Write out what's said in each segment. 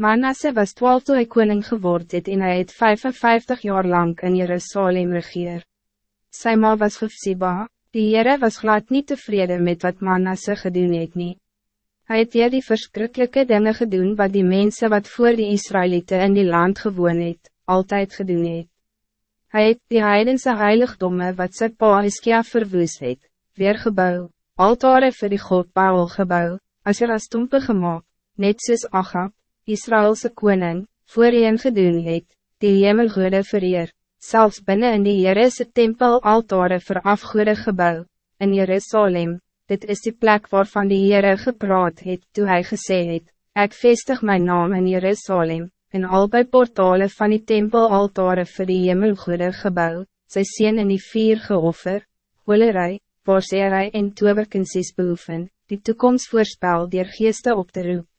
Manasse was twaalf toe hy koning geword het en hy het 55 jaar lang in Jerusalem regeer. Sy ma was Gifsiba, die Heere was glad niet tevreden met wat Manasse gedoen het nie. Hy het weer die verschrikkelijke dingen gedoen wat die mensen wat voor die Israëlieten in die land gewoon het, altijd gedoen het. Hij het die heidense heiligdomme wat sy pa Iskia verwoes het, weer gebouw, altare vir die God Baal gebouw, as er as stompe gemaakt, net soos Achab, Israëlse koning, voorheen gedoen het, die hemelgoede vereer, zelfs binnen in die Heerese tempel altare vir afgoede gebouw, in Jerusalem, dit is die plek waarvan die Heere gepraat het, toe hy gesê het, ek vestig mijn naam in Jerusalem, en al bij portale van die tempel altare vir die hemelgoede gebouw, sy sien in die vier geoffer, holerij, waarseerij en towerkensies beoefen, die toekomst voorspel dier geeste op te roep.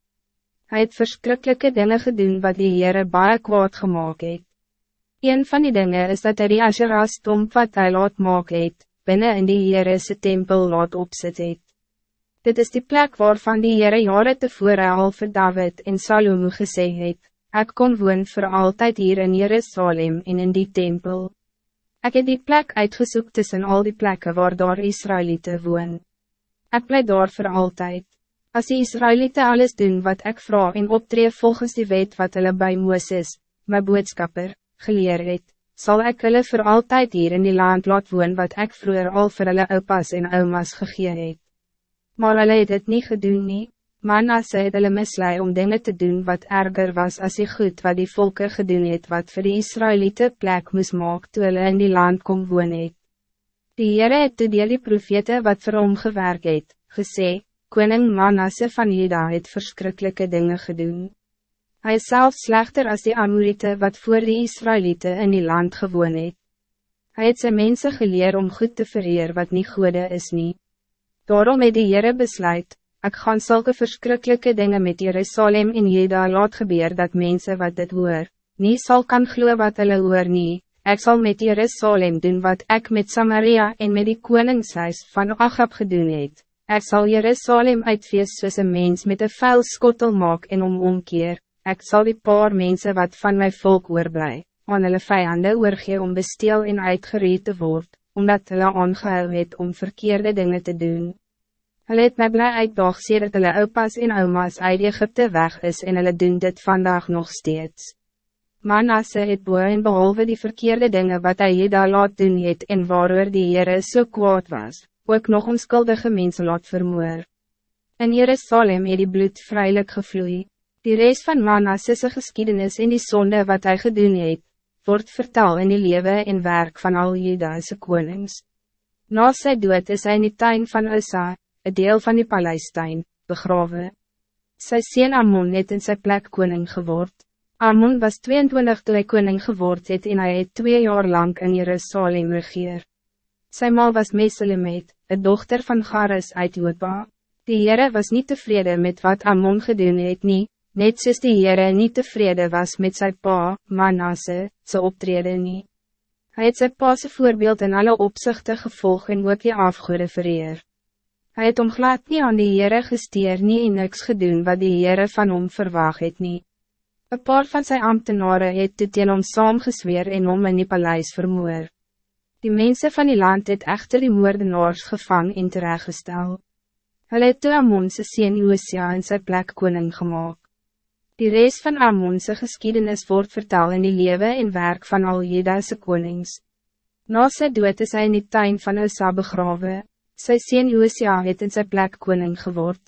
Hij het verschrikkelijke dingen gedaan wat die Heere baie kwaad gemaakt het. Een van die dingen is dat hij die Asherah stomp wat hij laat maak het, binnen in die Heerese tempel laat opzet het. Dit is die plek waarvan die Heere jare tevore al vir David en Salomo gesê het, ek kon woon voor altijd hier in Jerusalem en in die tempel. Ik heb die plek uitgezocht tussen al die plekken waar daar Israëlieten woon. Ik blijf daar voor altijd. Als die Israëlieten alles doen wat ik vraag en optree volgens die wet wat hulle bij Mooses, mijn boodskapper, geleer het, sal ek hulle voor altijd hier in die land laat woon wat ik vroeger al vir hulle opas en oumas gegee het. Maar hulle het het nie gedoen nie, Manasse het hulle mislei om dingen te doen wat erger was als die goed wat die volken gedoen het wat voor die Israëlieten plek moes maak toe hulle in die land kom woon het. Die Heere het toe die profete wat vir hom gewerk het, gesê, Koning Manasse van Juda het verschrikkelijke dingen gedaan. Hij is zelf slechter als die Amorite wat voor die Israëlieten in die land gewoon het. Hij het zijn mensen geleerd om goed te vereer wat niet goede is niet. Daarom het die Heere besluit, ik gaan zulke verschrikkelijke dingen met Jerusalem in Juda laat gebeuren dat mensen wat dit hoor, niet zal kan glo wat hulle hoor nie, ek zal met Jerusalem doen wat ik met Samaria en met die koningshuis van Achab gedoen het. Ik zal Jerusalem uitfeest soos een mens met een vuil skottel maak en om omkeer. Ik zal die paar mensen wat van mijn volk oorblij, aan hulle vijanden oorgee om besteel en uitgereed te word, omdat hulle aangehou het om verkeerde dingen te doen. Hulle het my blij uitdag sê dat hulle opas en omas uit Egypte weg is en hulle doen dit vandaag nog steeds. Manasse het boe en behalve die verkeerde dingen wat hy daar laat doen het en waarover die Heere so kwaad was, ook nog onskuldige mensen laat vermoor. In Jerusalem het die bloed vrijelijk gevloeid. Die reis van Manasse' geschiedenis in die zonde wat hij gedoen het, wordt vertaal in die leven en werk van al Judaïse konings. Na sy dood is hy in die tuin van Usa, een deel van die Palestijn, begraven. Sy sien Amon het in sy plek koning geword. Amon was 22 toen hij koning geword het en hy het twee jaar lang in Jerusalem regeer. Sy ma was Meselemet, een dochter van Garis uit Joodba. Die Heere was niet tevreden met wat Amon gedoen het nie, net soos die Heere niet tevreden was met zijn pa, Manasse, sy optrede nie. Hy het sy pa's voorbeeld in alle opzichten gevolg en ook die afgoede vereer. Hij het om glad nie aan die Heere gesteer nie en niks gedoen wat die Heere van hom verwaag het nie. Een paar van zijn ambtenaren het dit teen hom saamgesweer en hom in die paleis vermoor. Die mensen van die land het echter die moordenaars gevang en terechtgestel. Hulle het toe Amonse sien Josia in sy plek koning gemaakt. Die rest van Amonse geschiedenis wordt vertaald in die leven en werk van al Jedase konings. Na sy dood is hy in die tuin van Osa begrawe, sy sien Josia het in sy plek koning geword.